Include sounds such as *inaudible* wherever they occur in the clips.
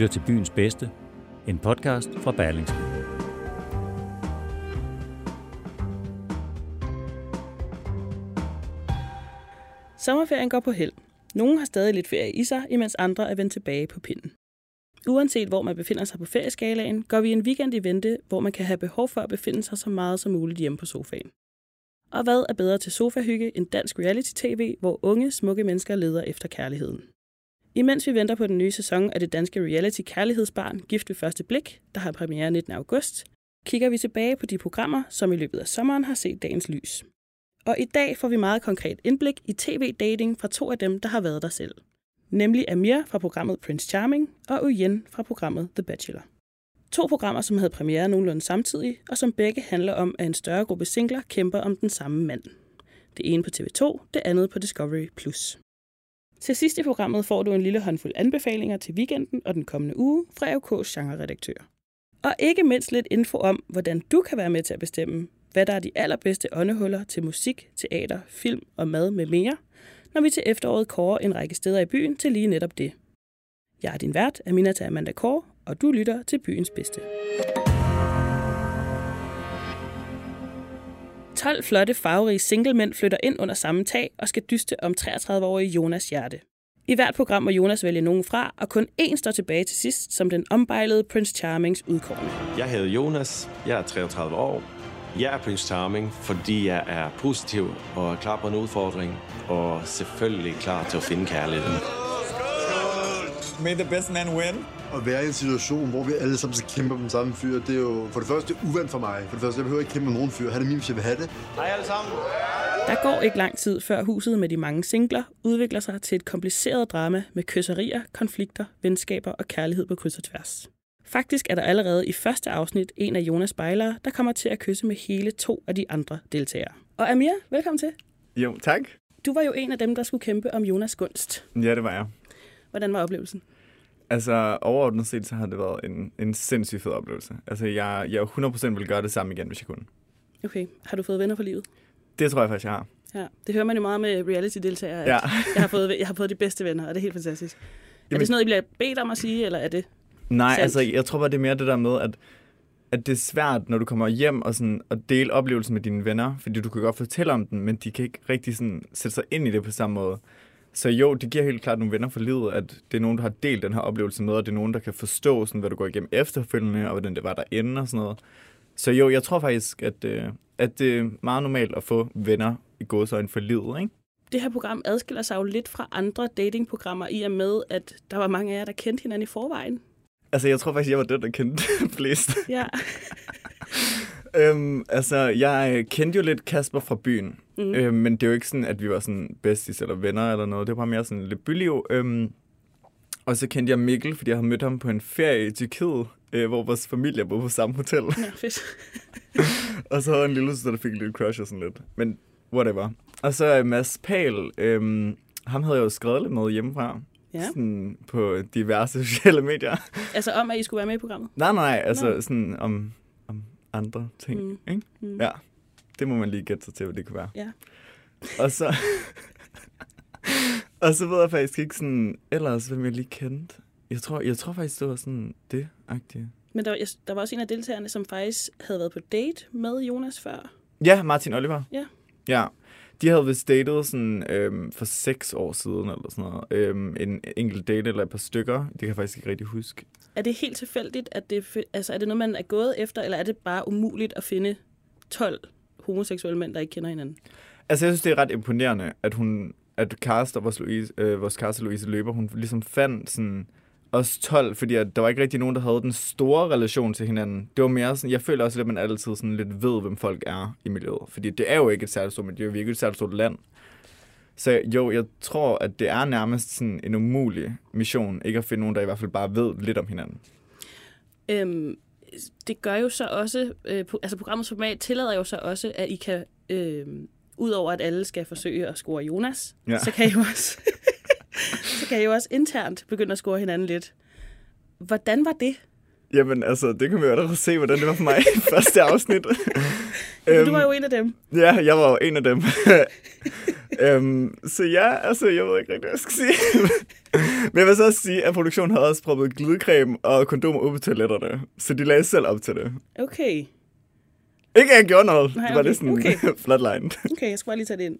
lytter til Byens Bedste, en podcast fra Berlingske. Sommerferien går på held. Nogle har stadig lidt ferie i sig, imens andre er vendt tilbage på pinden. Uanset hvor man befinder sig på ferieskalaen, går vi en weekend i vente, hvor man kan have behov for at befinde sig så meget som muligt hjemme på sofaen. Og hvad er bedre til sofahygge end dansk reality-tv, hvor unge, smukke mennesker leder efter kærligheden? Imens vi venter på den nye sæson af det danske reality kærlighedsbarn Gift ved første blik, der har premiere 19. august, kigger vi tilbage på de programmer, som i løbet af sommeren har set dagens lys. Og i dag får vi meget konkret indblik i tv-dating fra to af dem, der har været der selv. Nemlig Amir fra programmet Prince Charming og Uyen fra programmet The Bachelor. To programmer, som havde premiere nogenlunde samtidig, og som begge handler om, at en større gruppe singler kæmper om den samme mand. Det ene på TV2, det andet på Discovery+. Til sidst i programmet får du en lille håndfuld anbefalinger til weekenden og den kommende uge fra AUK's genreredaktør. Og ikke mindst lidt info om, hvordan du kan være med til at bestemme, hvad der er de allerbedste åndehuller til musik, teater, film og mad med mere, når vi til efteråret kårer en række steder i byen til lige netop det. Jeg er din vært, Aminata Amanda Kåre, og du lytter til Byens Bedste. 12 flotte, farverige singlemænd flytter ind under samme tag og skal dyste om 33-årige Jonas hjerte. I hvert program må Jonas vælge nogen fra, og kun én står tilbage til sidst som den ombejlede Prince Charmings udkårne. Jeg hedder Jonas, jeg er 33 år. Jeg er Prince Charming, fordi jeg er positiv og er klar på en udfordring, og selvfølgelig klar til at finde kærligheden. May the best man win. At være i en situation, hvor vi alle sammen skal kæmpe om den samme fyr, det er jo for det første uvandt for mig. For det første, jeg behøver ikke kæmpe med nogen fyr. Han er min, hvis jeg vil have det. Hej alle sammen. Der går ikke lang tid, før huset med de mange singler udvikler sig til et kompliceret drama med kysserier, konflikter, venskaber og kærlighed på kryds og tværs. Faktisk er der allerede i første afsnit en af Jonas Bejlere, der kommer til at kysse med hele to af de andre deltagere. Og Amir, velkommen til. Jo, tak. Du var jo en af dem, der skulle kæmpe om Jonas gunst. Ja, det var jeg. Hvordan var oplevelsen? Altså, overordnet set, så har det været en, en sindssygt fed oplevelse. Altså, jeg, jeg 100% vil gøre det samme igen, hvis jeg kunne. Okay, har du fået venner for livet? Det tror jeg faktisk, jeg har. Ja, det hører man jo meget med reality-deltagere. at Ja. *laughs* Jeg, har fået, jeg har fået de bedste venner, og det er helt fantastisk. Er Jamen- det sådan noget, I bliver bedt om at sige, eller er det... Nej, Sandt. altså, jeg tror bare, det er mere det der med, at, at det er svært, når du kommer hjem og sådan, at dele oplevelsen med dine venner, fordi du kan godt fortælle om den, men de kan ikke rigtig sådan, sætte sig ind i det på samme måde. Så jo, det giver helt klart nogle venner for livet, at det er nogen, der har delt den her oplevelse med, og det er nogen, der kan forstå, sådan, hvad du går igennem efterfølgende, og hvordan det var derinde og sådan noget. Så jo, jeg tror faktisk, at, øh, at det er meget normalt at få venner i gåsøjne for livet, ikke? Det her program adskiller sig jo lidt fra andre datingprogrammer, i og med, at der var mange af jer, der kendte hinanden i forvejen. Altså, jeg tror faktisk, jeg var den, der kendte *laughs* flest. Ja, *laughs* Øhm, altså, jeg øh, kendte jo lidt Kasper fra byen, mm. øhm, men det er jo ikke sådan, at vi var sådan besties eller venner eller noget. Det var bare mere sådan lidt byliv. Øhm, og så kendte jeg Mikkel, fordi jeg havde mødt ham på en ferie i Tyrkiet, øh, hvor vores familie boede på samme hotel. ja fedt. *laughs* og så havde jeg en lille søster, der fik en lille crush og sådan lidt. Men whatever. Og så øh, Mads Pal, øhm, ham havde jeg jo skrevet lidt med hjemmefra. Ja. Sådan på diverse *laughs* sociale medier. Altså om, at I skulle være med i programmet. Nej, nej, altså Nå. sådan om andre ting, Mm. ikke? Mm. Ja, det må man lige gætte sig til, hvad det kunne være. Ja. Og så... *laughs* og så ved jeg faktisk ikke sådan, ellers hvem jeg lige kendte. Jeg tror, jeg tror faktisk, det var sådan det -agtige. Men der var, jeg, der var også en af deltagerne, som faktisk havde været på date med Jonas før. Ja, Martin Oliver. Ja. Ja. De havde vist datet sådan, øhm, for seks år siden, eller sådan noget. Øhm, en enkelt date eller et par stykker. Det kan jeg faktisk ikke rigtig huske. Er det helt tilfældigt, at det, altså, er det noget, man er gået efter, eller er det bare umuligt at finde 12 homoseksuelle mænd, der ikke kender hinanden? Altså, jeg synes, det er ret imponerende, at hun, at Karsten, vores, Louise, øh, vores Karsten Louise Løber, hun ligesom fandt sådan os 12, fordi at der var ikke rigtig nogen, der havde den store relation til hinanden. Det var mere sådan, jeg føler også lidt, at man altid sådan lidt ved, hvem folk er i miljøet. Fordi det er jo ikke et særligt stort miljø, vi er ikke et særligt stort land. Så jo, jeg tror, at det er nærmest sådan en umulig mission, ikke at finde nogen, der i hvert fald bare ved lidt om hinanden. Øhm, det gør jo så også, øh, altså programmets format tillader jo så også, at I kan, øh, udover at alle skal forsøge at score Jonas, Ja. så kan I jo også, så *laughs* kan I jo også internt begynde at score hinanden lidt. Hvordan var det? Jamen, altså, det kan vi jo allerede se, hvordan det var for mig i *laughs* første afsnit. Øhm, du var jo en af dem. Ja, jeg var jo en af dem. *laughs* øhm, så ja, altså, jeg ved ikke rigtig, hvad jeg skal sige. *laughs* Men jeg vil så også sige, at produktionen havde også proppet glidecreme og kondomer ud på toiletterne. Så de lagde selv op til det. Okay, Ikke at jeg gjorde noget. Nej, det var okay, lidt sådan okay. flatline. okay, jeg skal bare lige tage det ind.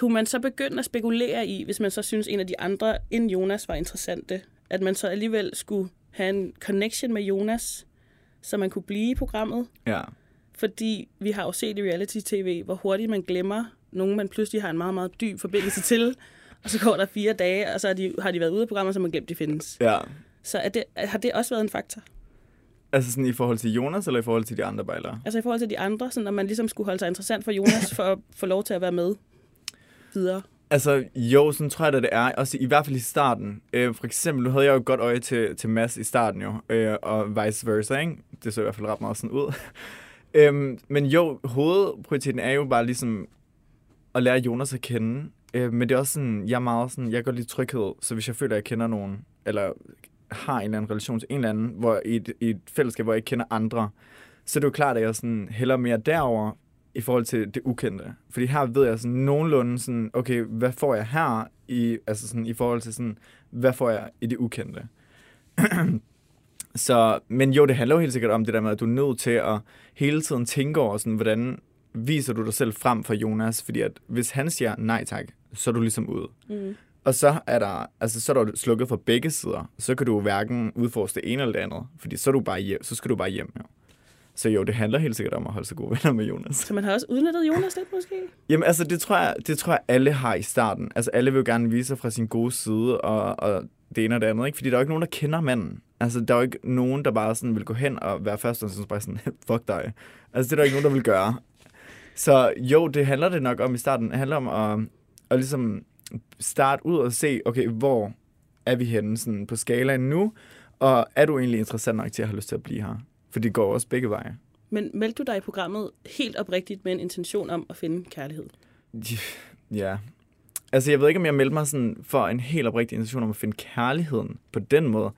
Kunne man så begynde at spekulere i, hvis man så synes, en af de andre end Jonas var interessante, at man så alligevel skulle have en connection med Jonas, så man kunne blive i programmet? Ja. Fordi vi har jo set i reality-tv, hvor hurtigt man glemmer nogen, man pludselig har en meget, meget dyb forbindelse til. Og så går der fire dage, og så har de, har de været ude af programmet, så man glemt, de findes. Ja. Så er det, har det også været en faktor? Altså sådan i forhold til Jonas, eller i forhold til de andre bejlere? Altså i forhold til de andre, så når man ligesom skulle holde sig interessant for Jonas, *laughs* for at få lov til at være med videre. Altså, jo, sådan tror jeg, at det er. Også i hvert fald i starten. Øh, for eksempel, nu havde jeg jo et godt øje til, til Mads i starten jo, øh, og vice versa, ikke? Det så i hvert fald ret meget sådan ud. *laughs* øhm, men jo, hovedprioriteten er jo bare ligesom at lære Jonas at kende. Øh, men det er også sådan, jeg er meget sådan, jeg går lidt tryghed, så hvis jeg føler, at jeg kender nogen, eller har en eller anden relation til en eller anden, hvor i et, i et fællesskab, hvor jeg ikke kender andre, så er det jo klart, at jeg sådan hælder mere derover i forhold til det ukendte. Fordi her ved jeg sådan nogenlunde sådan, okay, hvad får jeg her i, altså sådan, i forhold til sådan, hvad får jeg i det ukendte? *clears throat* så, men jo, det handler jo helt sikkert om det der med, at du er nødt til at hele tiden tænke over, sådan, hvordan viser du dig selv frem for Jonas? Fordi at hvis han siger nej tak, så er du ligesom ude. Mm. Og så er der, altså så er der slukket fra begge sider. Så kan du hverken udforske det ene eller det andet. Fordi så, er du bare hjem, så skal du bare hjem. Jo. Så jo, det handler helt sikkert om at holde sig gode venner med Jonas. Så man har også udnyttet Jonas lidt måske? Jamen altså, det tror, jeg, det tror jeg, alle har i starten. Altså, alle vil jo gerne vise sig fra sin gode side, og, og det ene og det andet, ikke? Fordi der er jo ikke nogen, der kender manden. Altså, der er jo ikke nogen, der bare sådan vil gå hen og være først og så bare sådan, *laughs* fuck dig. Altså, det er der ikke nogen, der vil gøre. Så jo, det handler det nok om i starten. Det handler om at, at ligesom starte ud og se, okay, hvor er vi henne sådan på skalaen nu, og er du egentlig interessant nok til at have lyst til at blive her? For det går også begge veje. Men meldte du dig i programmet helt oprigtigt med en intention om at finde kærlighed? Ja. Altså, jeg ved ikke, om jeg meldte mig sådan for en helt oprigtig intention om at finde kærligheden på den måde.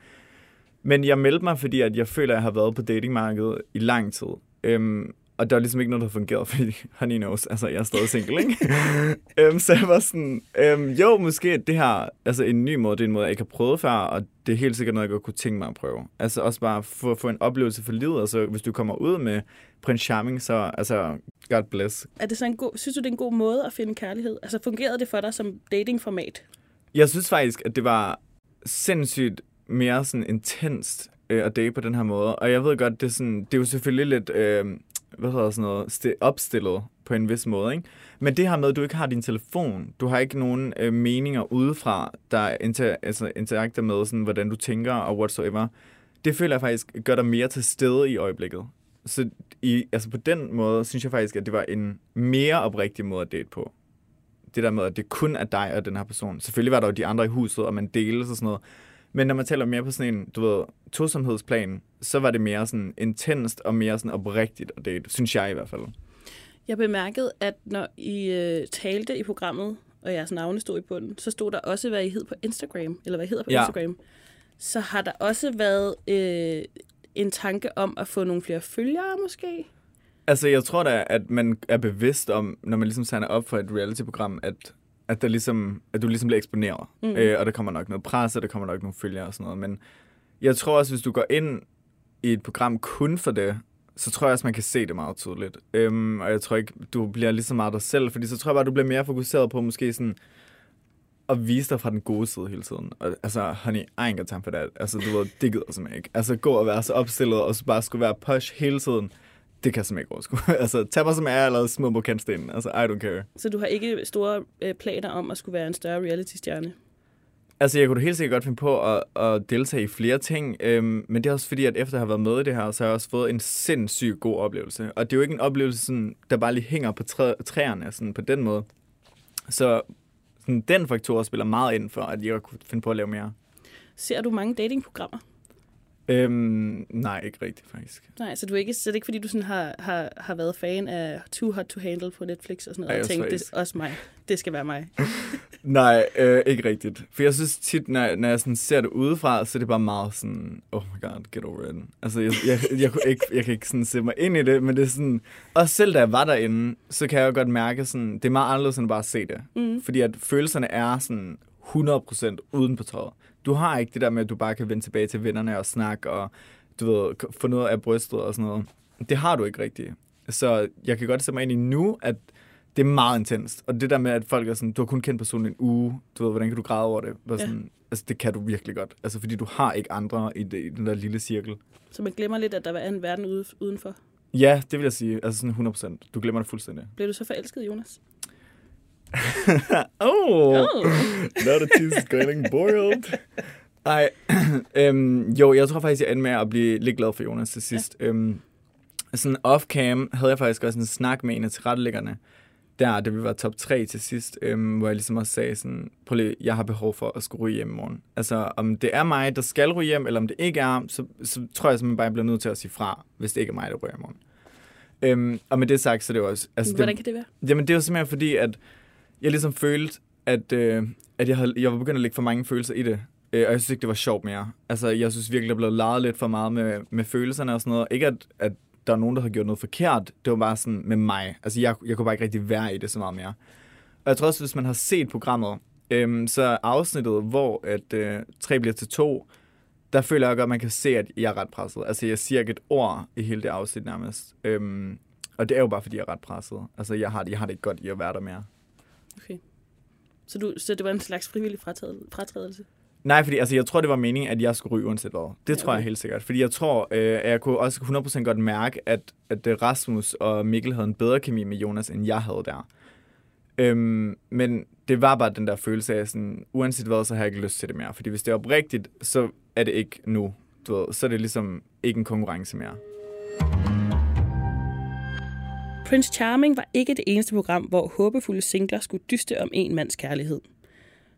Men jeg meldte mig, fordi at jeg føler, at jeg har været på datingmarkedet i lang tid. Øhm, og der var ligesom ikke noget, der fungerede, *laughs* fordi honey knows, altså jeg er stadig single, ikke? *laughs* øhm, så jeg var sådan, øhm, jo, måske det her, altså en ny måde, det er en måde, jeg ikke har prøvet før, og det er helt sikkert noget, jeg godt kunne tænke mig at prøve. Altså også bare at få en oplevelse for livet, altså hvis du kommer ud med Prince Charming, så altså, God bless. Er det så en god, synes du, det er en god måde at finde kærlighed? Altså fungerede det for dig som datingformat? Jeg synes faktisk, at det var sindssygt mere sådan intenst øh, at date på den her måde. Og jeg ved godt, det er, sådan, det er jo selvfølgelig lidt, øh, hvad hedder sådan noget, opstillet på en vis måde, ikke? Men det her med, at du ikke har din telefon, du har ikke nogen øh, meninger udefra, der inter, altså, interakter med, sådan, hvordan du tænker og whatsoever, det føler jeg faktisk gør dig mere til stede i øjeblikket. Så i, altså på den måde, synes jeg faktisk, at det var en mere oprigtig måde at date på. Det der med, at det kun er dig og den her person. Selvfølgelig var der jo de andre i huset, og man deles og sådan noget. Men når man taler mere på sådan en, du ved, tosomhedsplan, så var det mere sådan intenst og mere sådan oprigtigt at date, synes jeg i hvert fald. Jeg bemærkede, at når I øh, talte i programmet, og jeres navne stod i bunden, så stod der også, hvad I hed på Instagram, eller hvad I hedder på Ja. Instagram. Så har der også været øh, en tanke om at få nogle flere følgere, måske? Altså, jeg tror da, at man er bevidst om, når man ligesom signer op for et reality-program, at, at, der ligesom, at du ligesom bliver eksponeret. Mm. Øh, og der kommer nok noget pres, og der kommer nok nogle følgere og sådan noget. Men jeg tror også, hvis du går ind i et program kun for det, så tror jeg også, man kan se det meget tydeligt. Øhm, og jeg tror ikke, du bliver lige så meget dig selv, fordi så tror jeg bare, du bliver mere fokuseret på måske sådan at vise dig fra den gode side hele tiden. Og, altså, honey, I ain't got time for that. Altså, du ved, det gider jeg simpelthen ikke. Altså, gå og være så opstillet, og så bare skulle være posh hele tiden. Det kan jeg simpelthen ikke overskue. *laughs* altså, tag mig som er, eller smid på kantstenen. Altså, I don't care. Så du har ikke store øh, planer om at skulle være en større reality-stjerne? Altså, jeg kunne helt sikkert godt finde på at, at deltage i flere ting, øhm, men det er også fordi, at efter at have været med i det her, så har jeg også fået en sindssygt god oplevelse. Og det er jo ikke en oplevelse, sådan, der bare lige hænger på træ, træerne sådan, på den måde. Så sådan, den faktor spiller meget ind for, at jeg kunne finde på at lave mere. Ser du mange datingprogrammer? Øhm, nej, ikke rigtigt faktisk. Nej, så, du er ikke, så det er ikke, fordi du sådan har, har, har været fan af Too Hot to Handle på Netflix og sådan noget, Ej, og tænkt, det er også mig. Det skal være mig. *laughs* Nej, øh, ikke rigtigt. For jeg synes tit, når, når jeg sådan ser det udefra, så er det bare meget sådan, oh my god, get over it. Altså, jeg, jeg, jeg, kunne ikke, jeg kan ikke sådan se mig ind i det, men det er sådan, også selv da jeg var derinde, så kan jeg jo godt mærke sådan, det er meget anderledes end bare at se det. Mm. Fordi at følelserne er sådan 100% uden på tøjet. Du har ikke det der med, at du bare kan vende tilbage til vennerne og snakke, og du ved, få noget af brystet og sådan noget. Det har du ikke rigtigt. Så jeg kan godt se mig ind i nu, at det er meget intenst. Og det der med, at folk er sådan, du har kun kendt personen en uge, du ved, hvordan kan du græde over det? Var Ja. sådan, Altså, det kan du virkelig godt. Altså, fordi du har ikke andre i, det, i den der lille cirkel. Så man glemmer lidt, at der er en verden ude, udenfor. Ja, det vil jeg sige. Altså sådan 100%. Du glemmer det fuldstændig. Blev du så forelsket, Jonas? Oh, Oh. now the cheese is getting boiled. Ej, *clears throat* øhm, jo, jeg tror faktisk, jeg endte med at blive lidt glad for Jonas til sidst. Ja. Øhm, sådan off-cam havde jeg faktisk også en snak med en af tilrettelæggerne, der, da vi var top 3 til sidst, øhm, hvor jeg ligesom også sagde sådan, prøv lige, jeg har behov for at skulle ryge hjem i morgen. Altså, om det er mig, der skal ryge hjem, eller om det ikke er, så, så tror jeg simpelthen bare, jeg bliver nødt til at sige fra, hvis det ikke er mig, der ryger i morgen. Øhm, og med det sagt, så er det jo også... Altså, Hvordan det, kan det være? Jamen, det er jo simpelthen fordi, at jeg ligesom følte, at, øh, at jeg, havde, jeg var begyndt at lægge for mange følelser i det. Øh, og jeg synes ikke, det var sjovt mere. Altså, jeg synes virkelig, der blev leget lidt for meget med, med følelserne og sådan noget. Ikke, at, at der er nogen, der havde gjort noget forkert. Det var bare sådan med mig. Altså, jeg, jeg kunne bare ikke rigtig være i det så meget mere. Og jeg tror også, hvis man har set programmet, øhm, så afsnittet, hvor at, øh, 3 bliver til 2, der føler jeg godt, at man kan se, at jeg er ret presset. Altså, jeg siger ikke et ord i hele det afsnit nærmest. Øhm, og det er jo bare, fordi jeg er ret presset. Altså, jeg har, jeg har det ikke godt i at være der mere. Så, du, så det var en slags frivillig fratrædelse? Nej, fordi altså, jeg tror, det var meningen, at jeg skulle ryge uanset hvad. Det tror okay. jeg helt sikkert. Fordi jeg tror, øh, at jeg kunne også 100% godt mærke, at, at øh, Rasmus og Mikkel havde en bedre kemi med Jonas, end jeg havde der. Øhm, men det var bare den der følelse af, sådan, uanset hvad, så har jeg ikke lyst til det mere. Fordi hvis det er oprigtigt, så er det ikke nu. Du ved, så er det ligesom ikke en konkurrence mere. Prince Charming var ikke det eneste program, hvor håbefulde singler skulle dyste om en mands kærlighed.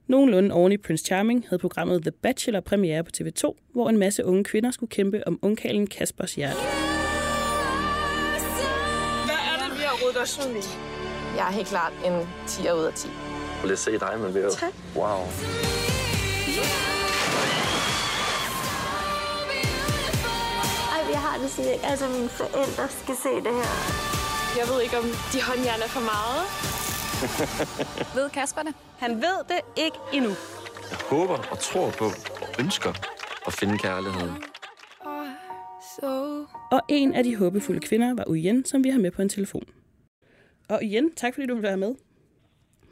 Nogenlunde oven i Prince Charming havde programmet The Bachelor premiere på TV2, hvor en masse unge kvinder skulle kæmpe om ungkalen Kaspers hjerte. Hvad er det, vi har rodet os ud i? Jeg er helt klart en 10 ud af 10. Lad os se dig med. Tak. Wow. Ej, jeg har det sådan, ikke. Altså, mine forældre skal se det her. Jeg ved ikke, om de håndjern er for meget. *laughs* Ved Kasper det? Han ved det ikke endnu. Jeg håber og tror på og ønsker at finde kærligheden. Så... Og en af de håbefulde kvinder var Uyen, som vi har med på en telefon. Og Uyen, tak fordi du ville være med.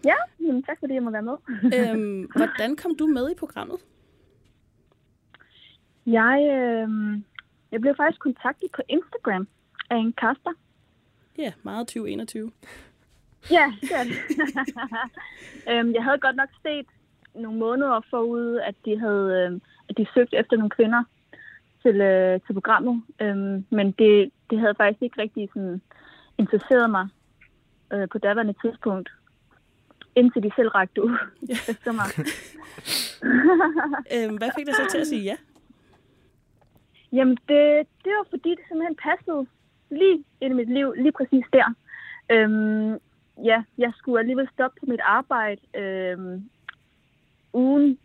Ja, jamen, tak fordi jeg må være med. *laughs* øhm, hvordan kom du med i programmet? Jeg, øh, jeg blev faktisk kontaktet på Instagram af en kaster. Ja, meget 2021. Ja, det er det. *laughs* øhm, jeg havde godt nok set nogle måneder forud, at de havde øh, at de søgte efter nogle kvinder til, øh, til programmet. Øhm, men det, det havde faktisk ikke rigtig sådan, interesseret mig øh, på daværende tidspunkt, indtil de selv rakte ud *laughs* efter mig. *laughs* øhm, hvad fik dig så til at sige ja? Jamen, det, det var fordi, det simpelthen passede lige ind i mit liv, lige præcis der. Øhm, ja, jeg skulle alligevel stoppe på mit arbejde øhm, ugen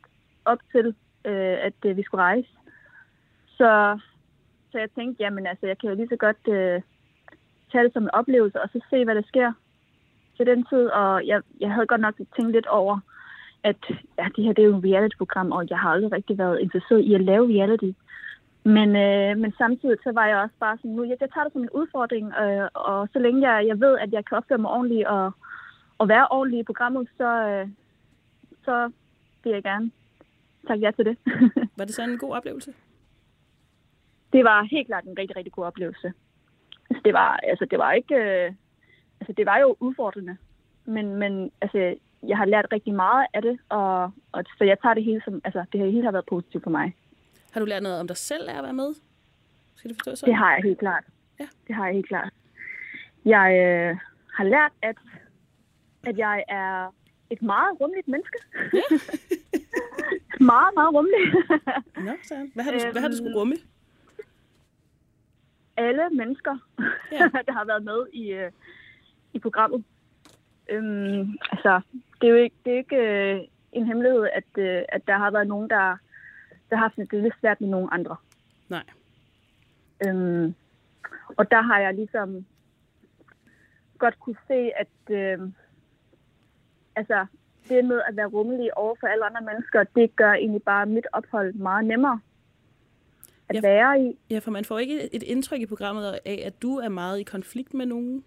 op til, øh, at øh, vi skulle rejse. Så, så jeg tænkte, jamen altså, jeg kan jo lige så godt øh, tage det som en oplevelse, og så se, hvad der sker til den tid. Og jeg, jeg havde godt nok tænkt lidt over, at ja, det her det er jo et reality-program, og jeg har aldrig rigtig været interesseret i at lave reality. Men, øh, men samtidig så var jeg også bare sådan, nu, jeg, jeg tager det som en udfordring, øh, og så længe jeg, jeg ved, at jeg kan opføre mig ordentligt og, og være ordentlig i programmet, så, øh, så vil jeg gerne takke ja til det. *laughs* Var det så en god oplevelse? det var helt klart en rigtig, rigtig god oplevelse. Altså, det var, altså, det var ikke... Øh, altså, det var jo udfordrende. Men, men altså, jeg har lært rigtig meget af det, og, og så jeg tager det hele som, altså det hele har været positivt for mig. Har du lært noget om dig selv af at være med? Skal det forstå sådan? Det har jeg helt klart. Ja. Det har jeg helt klart. Jeg øh, har lært, at, at jeg er et meget rummeligt menneske. Ja. *laughs* meget, meget rummeligt. Nå, Søren. Hvad har du, hvad har du skulle rumme? Alle mennesker, Ja. *laughs* der har været med i, øh, i programmet. Øhm, altså, det er jo ikke, det er ikke øh, en hemmelighed, at, øh, at der har været nogen, der, der har haft det lidt svært med nogle andre. Nej. Øhm, og der har jeg ligesom godt kunne se, at øh, altså, det med at være rummelig over for alle andre mennesker, det gør egentlig bare mit ophold meget nemmere at Ja. være i. Ja, for man får ikke et indtryk i programmet af, at du er meget i konflikt med nogen.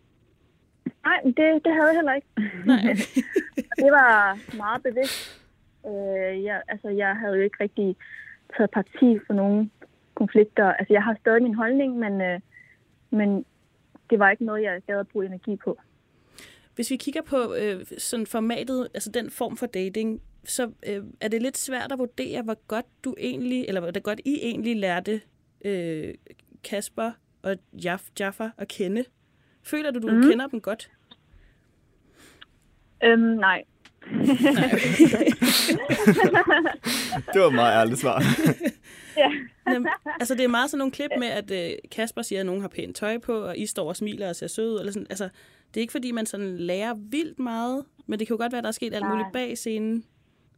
Nej, det, det havde jeg heller ikke. Nej, *laughs* det var meget bevidst. Øh, jeg, altså, jeg havde jo ikke rigtig taget parti for nogen konflikter. Altså, jeg har stadig min holdning, men, øh, men det var ikke noget, jeg gad at bruge energi på. Hvis vi kigger på øh, sådan formatet, altså den form for dating, så øh, er det lidt svært at vurdere, hvor godt du egentlig, eller hvor godt I egentlig lærte øh, Kasper og Jaff, Jaffa at kende. Føler du, du mm. kender dem godt? Øhm, nej. *laughs* Det var et meget ærligt svar. ja. Jamen, altså, det er meget sådan nogle klip med, at øh, Kasper siger, at nogen har pænt tøj på, og I står og smiler og ser søde ud. Eller sådan. Altså, det er ikke, fordi man sådan lærer vildt meget, men det kan jo godt være, at der er sket alt muligt bag scenen,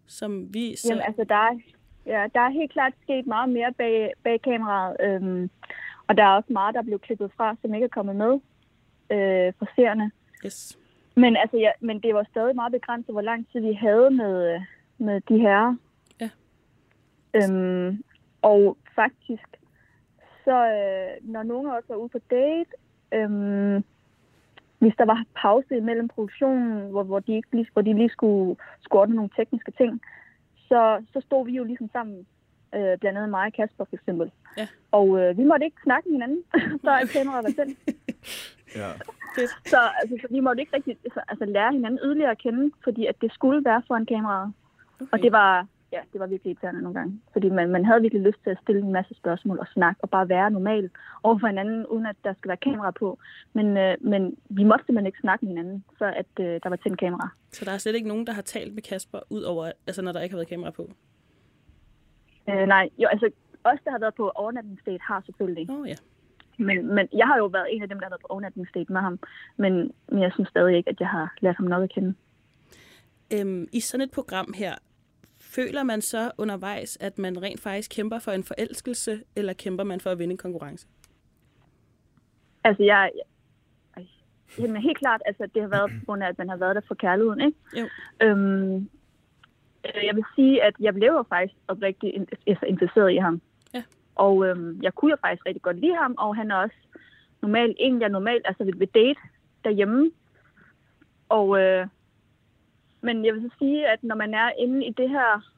som vi så... Jamen, altså, der er, ja, der er helt klart sket meget mere bag, bag kameraet. Øhm, og der er også meget, der blev klippet fra, som ikke er kommet med øh, for seerne. Yes. Men, altså, ja, men det var stadig meget begrænset, hvor lang tid vi havde med, med de her. Ja. Øhm, og faktisk, så øh, når nogen af os var ude på date, øhm, hvis der var pause imellem produktionen, hvor, hvor, de, ikke lige, hvor de lige skulle, skulle ordne nogle tekniske ting, så, så stod vi jo ligesom sammen, øh, blandt andet mig og Kasper for eksempel. Ja. Og øh, vi måtte ikke snakke med hinanden, før at kameraet var sendt. *laughs* Ja. Så, altså, så vi måtte ikke rigtig altså, altså, lære hinanden yderligere at kende, fordi at det skulle være foran kameraet. Okay. Og det var, ja, det var virkelig irriterende nogle gange. Fordi man, man havde virkelig lyst til at stille en masse spørgsmål og snakke og bare være normal over for hinanden, uden at der skal være kamera på. Men, øh, men vi måtte simpelthen ikke snakke med hinanden, før at, øh, der var tændt kamera. Så der er slet ikke nogen, der har talt med Kasper, ud over, altså når der ikke har været kamera på? Øh, nej, jo, altså os, der har været på overnatningsdate, har selvfølgelig. Oh, ja. Men, men jeg har jo været en af dem, der har været på overnatningsdate med ham. Men, men jeg synes stadig ikke, at jeg har lært ham nok at kende. Øhm, I sådan et program her, føler man så undervejs, at man rent faktisk kæmper for en forelskelse, eller kæmper man for at vinde en konkurrence? Altså, jeg... jeg jamen, helt klart, altså, det har været på grund af, at man har været der for kærligheden, ikke? Jo. Øhm, øh, jeg vil sige, at jeg blev jo faktisk oprigtigt altså, interesseret i ham. Og øhm, jeg kunne jo faktisk rigtig godt lide ham, og han er også normalt, en jeg normalt, altså ved, ved date derhjemme. Og, øh, men jeg vil så sige, at når man er inde i det her,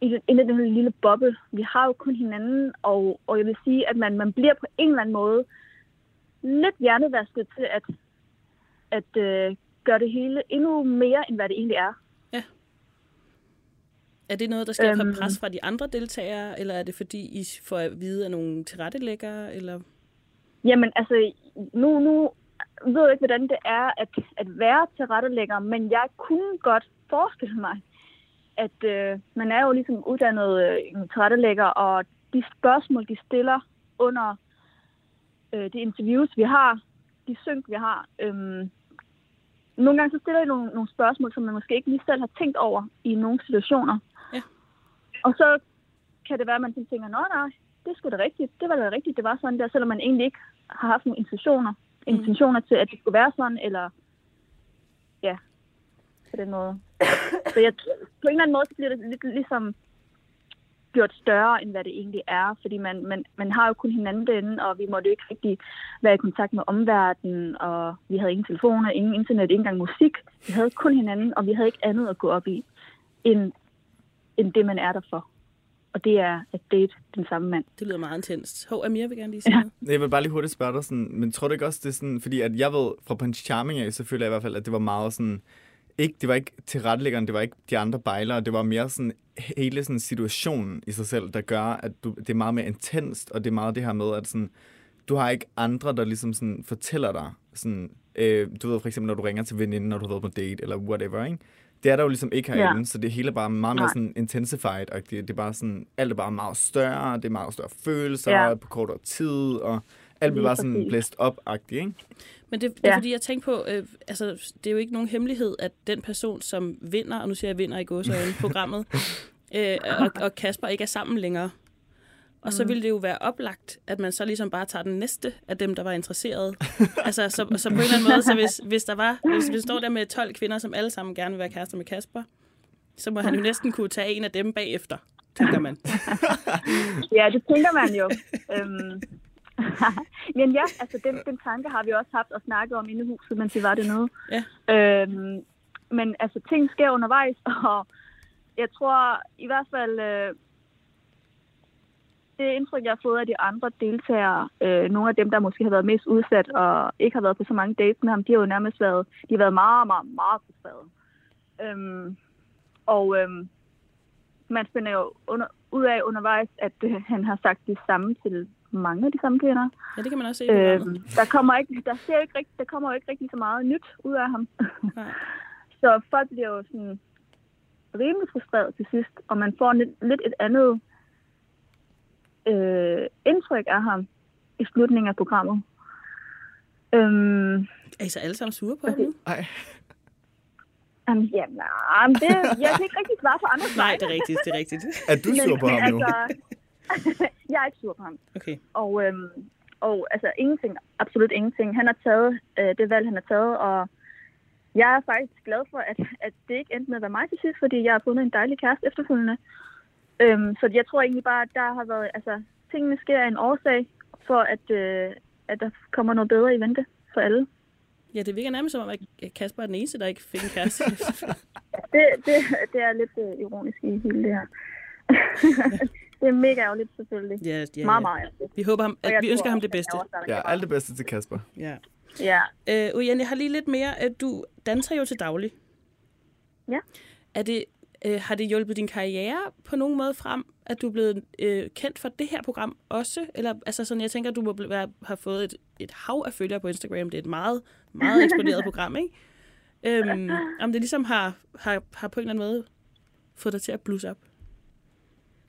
i inde i den her lille boble, vi har jo kun hinanden, og, og jeg vil sige, at man, man bliver på en eller anden måde lidt hjernevasket til at, at øh, gøre det hele endnu mere, end hvad det egentlig er. Er det noget, der sker øhm. Fra pres fra de andre deltagere, eller er det fordi, I får at vide af nogle tilrettelæggere? Eller? Jamen, altså, nu, nu ved jeg ikke, hvordan det er at, at være tilrettelægger, men jeg kunne godt forestille mig, at øh, man er jo ligesom uddannet øh, en tilrettelægger, og de spørgsmål, de stiller under øh, de interviews, vi har, de synk, vi har, øh, nogle gange så stiller de nogle, nogle spørgsmål, som man måske ikke lige selv har tænkt over i nogle situationer. Og så kan det være, at man sådan tænker, nå nej, det er sgu da rigtigt, det var da rigtigt, det var sådan der, selvom man egentlig ikke har haft nogle intentioner, Mm. intentioner til, at det skulle være sådan, eller ja, på den måde. Så jeg, på en eller anden måde, så bliver det lidt ligesom gjort større, end hvad det egentlig er, fordi man, man, man har jo kun hinanden derinde, og vi måtte jo ikke rigtig være i kontakt med omverdenen, og vi havde ingen telefoner, ingen internet, ikke engang musik. Vi havde kun hinanden, og vi havde ikke andet at gå op i, end, end det, man er der for. Og det er at date den samme mand. Det lyder meget intenst. Hov, Amir vil gerne lige sige Ja. noget. Jeg vil bare lige hurtigt spørge dig, sådan, men tror du ikke også, det er sådan, fordi at jeg ved fra Prince Charming af, så føler jeg i hvert fald, at det var meget sådan ikke, det var ikke tilrettelæggeren, det var ikke de andre bejlere, det var mere sådan hele sådan situationen i sig selv, der gør, at du, det er meget mere intenst, og det er meget det her med, at sådan, du har ikke andre, der ligesom sådan fortæller dig, sådan, øh, du ved for eksempel, når du ringer til veninden, når du har været på date, eller whatever, ikke? Det er der jo ligesom ikke herinde, ja. så det hele er bare meget mere sådan intensified, og det, det er bare sådan, alt er bare meget større, det er meget større følelser Ja. på kortere tid, og alt bliver bare sådan blæst op-agtigt, ikke? Men det, det er Ja. fordi, jeg tænker på, øh, altså, det er jo ikke nogen hemmelighed, at den person, som vinder, og nu siger jeg vinder i gåsøjne, programmet, *laughs* øh, og, og Kasper ikke er sammen længere. Og så Mm. ville det jo være oplagt, at man så ligesom bare tager den næste af dem, der var interesserede. *laughs* altså, så, så på en eller anden måde, så hvis, hvis der var, hvis vi står der med 12 kvinder, som alle sammen gerne vil være kærester med Kasper, så må han jo næsten kunne tage en af dem bagefter, tænker man. *laughs* Ja, det tænker man jo. øhm. *laughs* Men ja, altså den, den tanke har vi også haft og snakket om inde i huset, mens vi var dernede. Ja. Øhm, men altså ting sker undervejs, og jeg tror i hvert fald, øh, det indtryk, jeg har fået af de andre deltagere, øh, nogle af dem, der måske har været mest udsat og ikke har været på så mange dates med ham, de har jo nærmest været, de har været meget, meget, meget frustrerede. Øhm, og øhm, man finder jo under, ud af undervejs, at øh, han har sagt det samme til mange af de samme kvinder. Ja, det kan man også se. Øhm, der, kommer ikke, der, ser ikke rigtig, der kommer jo ikke rigtig så meget nyt ud af ham. *laughs* Nej. så folk bliver jo sådan rimelig frustreret til sidst, og man får lidt, lidt et andet øh, indtryk af ham i slutningen af programmet. Øhm, Er I så alle sammen sure på ham nu? Ej. um, ja, nej, det, jeg kan ikke rigtig svare på andre *laughs* Nej, det er rigtigt, det er rigtigt. *laughs* Er du sur på ham nu? Altså, *laughs* jeg er ikke sur på ham. Okay. Og, øhm, og altså ingenting, absolut ingenting. Han har taget øh, det valg, han har taget, og jeg er faktisk glad for, at, at det ikke endte med at være mig til sidst, fordi jeg har fundet en dejlig kæreste efterfølgende. Øhm, så jeg tror egentlig bare, at der har været, altså tingene sker af en årsag, for at, øh, at der kommer noget bedre i vente for alle. Ja, det virker nærmest som om, at Kasper er den eneste, der ikke fik en kæreste. *laughs* *laughs* Det, det, det er lidt øh, ironisk i hele det her. *laughs* det er mega ærgerligt selvfølgelig. ja, ja, Meget, meget ærgerligt. Vi, håber ham, at vi ønsker ham det bedste. er Ja, alt det bedste til Kasper. Ja. Ja. Øh, Ujane, jeg har lige lidt mere. at Du danser jo til daglig. Ja. Er det, øh, har det hjulpet din karriere på nogen måde frem, at du er blevet øh, kendt for det her program også? Eller, altså sådan, jeg tænker, at du må være, have fået et, et hav af følgere på Instagram. Det er et meget, meget eksploderet *laughs* program, ikke? Øhm, om det ligesom har, har, har på en eller anden måde fået dig til at blusse op?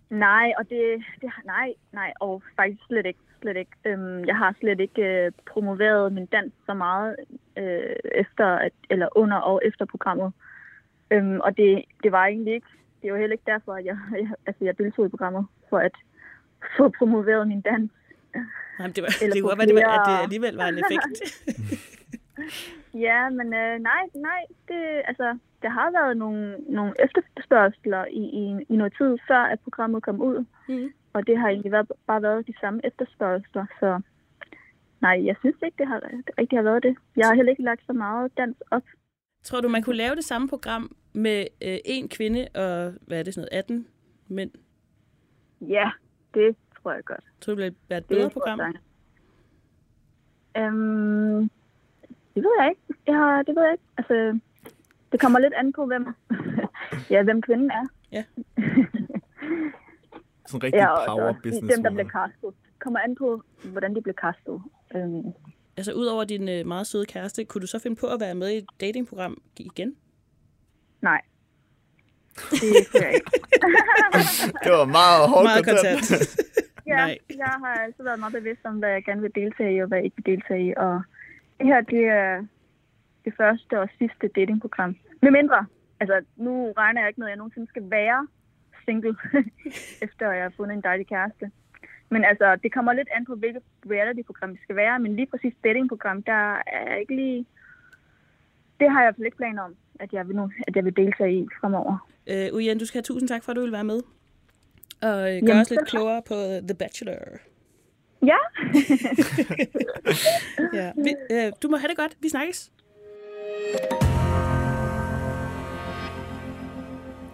Nej, og det, det nej, nej, og faktisk slet ikke, slet ikke. Øhm, jeg har slet ikke øh, promoveret min dans så meget øh, efter, at, eller under og efter programmet. Øhm, og det, det var egentlig ikke, det var heller ikke derfor, at jeg, jeg, altså jeg deltog i programmet, for at få promoveret min dans. Nej, men det, var, Eller det kunne være, det var, at det alligevel var en effekt. *laughs* Ja, men øh, nej, nej, det, altså, der har været nogle, nogle efterspørgsler i, i, i noget tid, før at programmet kom ud. Mm. Og det har egentlig været, bare været de samme efterspørgsler, så nej, jeg synes ikke, det har det rigtig har været det. Jeg har heller ikke lagt så meget dans op. Tror du, man kunne lave det samme program med øh, en kvinde og, hvad er det, sådan noget, 18 mænd? Ja, det tror jeg godt. Tror du, det ville være et bedre program? jeg. Øhm, det ved jeg ikke. Jeg har, det ved jeg ikke. Altså, det kommer lidt an på, hvem, *laughs* ja, hvem kvinden er. Sådan en rigtig Ja, power også business dem, der bliver castet. Det kommer an på, hvordan de bliver castet. Øhm, Altså, udover din øh, meget søde kæreste, kunne du så finde på at være med i et datingprogram igen? nej. Det *laughs* kunne jeg ikke. *laughs* Det var meget hårdt Meget kontant. kontant. *laughs* Ja, Nej. jeg har altid været meget bevidst om, hvad jeg gerne vil deltage i, og hvad jeg ikke vil deltage i. Og det her, det er det første og sidste datingprogram. Med mindre, altså nu regner jeg ikke med, at jeg nogensinde skal være single, efter jeg har fundet en dejlig kæreste. Men altså, det kommer lidt an på, hvilket reality-program det skal være. Men lige præcis datingprogram, der er ikke lige... Det har jeg i hvert fald ikke planer om, at jeg vil, nu, at jeg vil deltage i fremover. Øh, Ujan, du skal have tusind tak for, at du vil være med. Og øh, Jamen, gøre os lidt klogere på The Bachelor. *laughs* Ja, *laughs* Ja. Vi, øh, du må have det godt. Vi snakkes.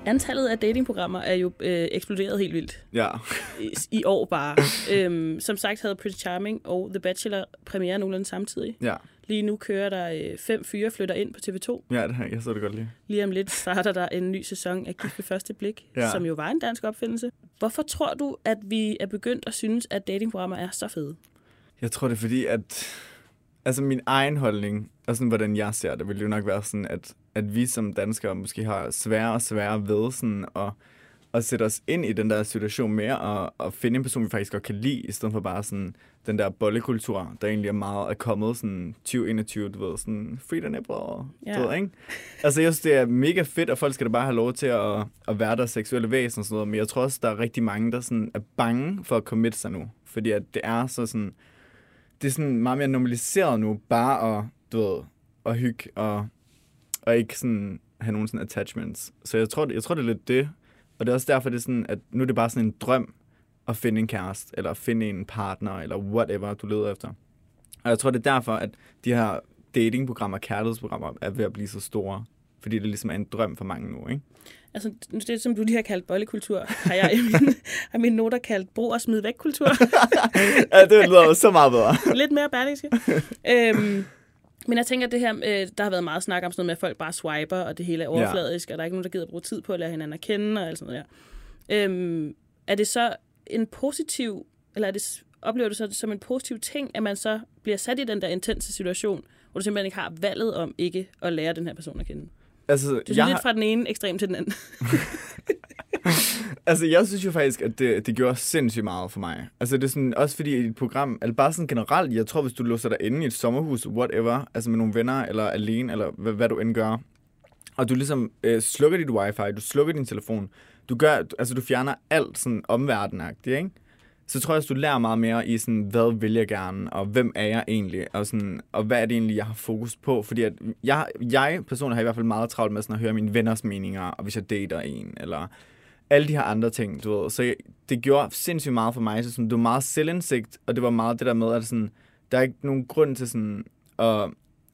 Antallet af datingprogrammer er jo øh, eksploderet helt vildt Ja. i, i år bare. *laughs* øhm, som sagt havde Pretty Charming og The Bachelor premiere nogenlunde samtidig. ja. Lige nu kører der øh, fem fyre flytter ind på TV2. Ja, det, her- jeg så det godt lige. Lige om lidt starter der en ny sæson af Gift ved første blik, ja. Som jo var en dansk opfindelse. Hvorfor tror du, at vi er begyndt at synes, at datingprogrammer er så fede? Jeg tror, det er fordi, at altså min egen holdning, og sådan, hvordan jeg ser det, vil jo nok være sådan, at, at vi som danskere måske har sværere og sværere ved sådan at, at sætte os ind i den der situation mere, og, og finde en person, vi faktisk godt kan lide, i stedet for bare sådan den der bollekultur, der egentlig er meget er kommet sådan 2021, du ved, sådan free the nipple, Ja. du ved, ikke? Altså, jeg synes, det er mega fedt, og folk skal da bare have lov til at, at være der seksuelle væsen og sådan noget, men jeg tror også, der er rigtig mange, der sådan er bange for at commit sig nu, fordi at det er så sådan, det er sådan meget mere normaliseret nu, bare at, du ved, at hygge og, og ikke sådan have nogen sådan attachments. Så jeg tror, det, jeg tror, det er lidt det. Og det er også derfor, det er sådan, at nu er det bare sådan en drøm at finde en kæreste, eller at finde en partner, eller whatever, du leder efter. Og jeg tror, det er derfor, at de her datingprogrammer, kærlighedsprogrammer, er ved at blive så store. Fordi det ligesom er en drøm for mange nu, ikke? Altså, det som du lige har kaldt bollekultur, har jeg i mine, har mine noter kaldt brug og smid væk kultur. *laughs* ja, det lyder så meget bedre. Lidt mere berlingske. øhm, men jeg tænker, at det her, øh, der har været meget snak om sådan noget med, at folk bare swiper, og det hele er overfladisk, ja. og der er ikke nogen, der gider bruge tid på at lære hinanden at kende, og alt sådan noget der. Øhm, er det så en positiv, eller er det, oplever du så det som en positiv ting, at man så bliver sat i den der intense situation, hvor du simpelthen ikke har valget om ikke at lære den her person at kende? Altså, Det er jeg lidt har- fra den ene ekstrem til den anden. *laughs* Altså, jeg synes jo faktisk, at det, det gjorde sindssygt meget for mig. Altså, det er sådan, også fordi i et program, eller bare sådan generelt, jeg tror, hvis du låser dig inde i et sommerhus, whatever, altså med nogle venner, eller alene, eller hvad, hvad du end gør, og du ligesom øh, slukker dit wifi, du slukker din telefon, du gør, altså du fjerner alt sådan omverdenagtigt, ikke? Så tror jeg, at du lærer meget mere i sådan, hvad vil jeg gerne, og hvem er jeg egentlig, og, sådan, og hvad er det egentlig, jeg har fokus på? Fordi at jeg, jeg personligt har i hvert fald meget travlt med sådan at høre mine venners meninger, og hvis jeg dater en, eller alle de her andre ting, du ved. Så jeg, det gjorde sindssygt meget for mig. Så sådan, det var meget selvindsigt, og det var meget det der med, at sådan, der er ikke nogen grund til sådan at,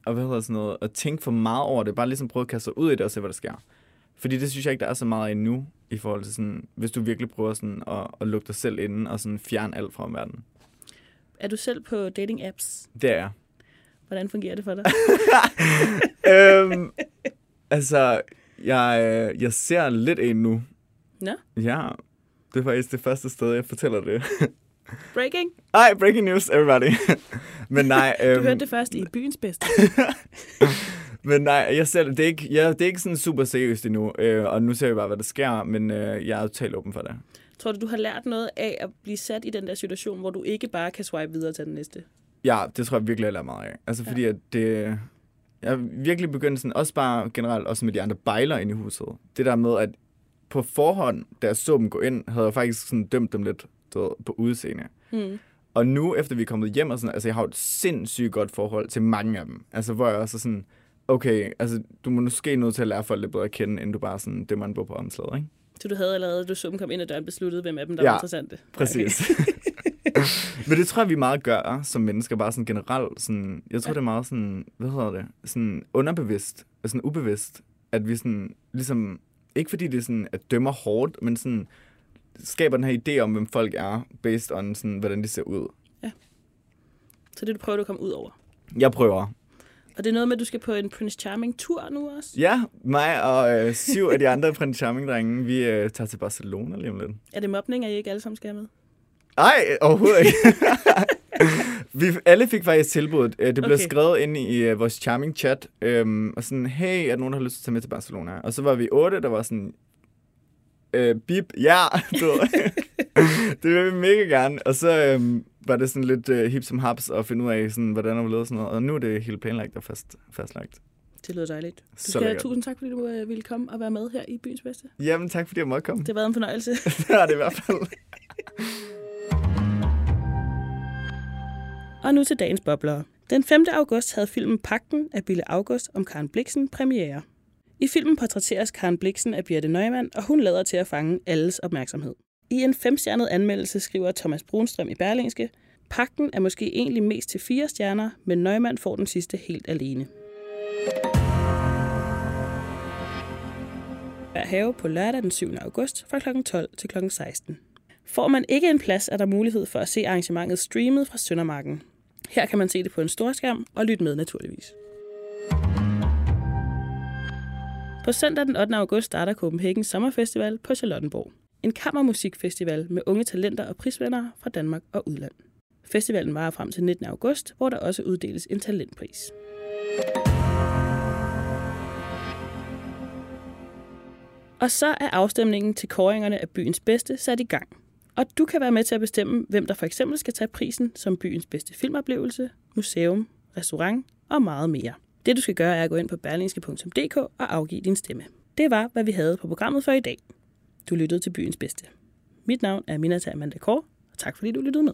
at, hvad hedder sådan noget, at tænke for meget over det. Bare ligesom prøve at kaste sig ud i det og se, hvad der sker. Fordi det synes jeg ikke, der er så meget endnu, i forhold til sådan, hvis du virkelig prøver sådan at, at lukke dig selv inden og sådan fjerne alt fra omverdenen. Er du selv på dating-apps? Det er jeg. Hvordan fungerer det for dig? *laughs* øhm, altså, jeg, øh, jeg ser lidt en nu. Nå, Ja, det er faktisk det første sted, jeg fortæller det. *laughs* breaking. Ej, breaking news, everybody. *laughs* Men nej, Du øhm, hørte det først i byens bedste. *laughs* men nej, jeg ser det. Er ikke, jeg, det er ikke sådan super seriøst endnu, øh, og nu ser vi bare, hvad der sker, men øh, jeg er totalt åben for det. Tror du, du har lært noget af at blive sat i den der situation, hvor du ikke bare kan swipe videre til den næste? Ja, det tror jeg virkelig, jeg lærer meget af. Altså fordi, at det... Jeg er virkelig begyndt sådan, også bare generelt, også med de andre bejler inde i huset. Det der med, at på forhånd, da jeg så dem gå ind, havde jeg faktisk sådan dømt dem lidt du ved, på udseende. Mm. Og nu, efter vi er kommet hjem, og sådan, altså jeg har et sindssygt godt forhold til mange af dem. Altså hvor jeg også er sådan, okay, altså du må måske nødt til at lære folk lidt bedre at kende, inden du bare sådan dømmer en bog på omslaget, ikke? Så du havde allerede, du så dem komme ind ad døren, besluttet, hvem af dem, der Ja, var interessante? Præcis. Okay. *laughs* Men det tror jeg, vi meget gør som mennesker, bare sådan generelt. Sådan, jeg tror, ja. det er meget sådan, hvad hedder det, sådan underbevidst, og sådan ubevidst, at vi sådan, ligesom, ikke fordi det sådan, at dømmer hårdt, men sådan, skaber den her idé om, hvem folk er, based on sådan, hvordan de ser ud. Så det du prøver du at komme ud over. Jeg prøver. Og det er noget med, at du skal på en Prince Charming-tur nu også? Ja, mig og øh, syv af de andre Prince Charming-drenge, vi øh, tager til Barcelona lige om lidt. Er det mobning, at I ikke alle sammen skal med? Nej, overhovedet ikke. *laughs* vi alle fik faktisk tilbuddet. Øh, Det blev Okay. skrevet ind i øh, vores charming chat, øhm, og sådan, hey, er der nogen, der har lyst til at tage med til Barcelona? Og så var vi otte, der var sådan, øh, bip, ja, *laughs* du *laughs* det vil vi mega gerne. Og så øhm, var det sådan lidt øh, hip som haps at finde ud af, sådan, hvordan der sådan noget. Og nu er det helt planlagt og fast, fastlagt. Det lyder dejligt. Du Så skal have tusind tak, fordi du øh, ville komme og være med her i Byens Bedste. Jamen, tak fordi jeg måtte komme. Det har været en fornøjelse. *laughs* det har det i hvert fald. Og nu til dagens boblere. Den 5. august havde filmen Pakten af Bille August om Karen Bliksen premiere. I filmen portrætteres Karen Bliksen af Birte Neumann, og hun lader til at fange alles opmærksomhed. I en femstjernet anmeldelse skriver Thomas Brunstrøm i Berlingske, Pakten er måske egentlig mest til fire stjerner, men Neumann får den sidste helt alene. Hver have på lørdag den 7. august fra kl. 12 til kl. 16. Får man ikke en plads, er der mulighed for at se arrangementet streamet fra Søndermarken. Her kan man se det på en stor skærm og lytte med naturligvis. På søndag den 8. august starter Copenhagen Sommerfestival på Charlottenborg. En kammermusikfestival med unge talenter og prisvindere fra Danmark og udland. Festivalen varer frem til 19. august, hvor der også uddeles en talentpris. Og så er afstemningen til koringerne af byens bedste sat i gang. Og du kan være med til at bestemme, hvem der for eksempel skal tage prisen som byens bedste filmoplevelse, museum, restaurant og meget mere. Det du skal gøre er at gå ind på berlingske.dk og afgive din stemme. Det var, hvad vi havde på programmet for i dag. Du lyttede til byens bedste. Mit navn er Minata Amanda Kåre, og tak fordi du lyttede med.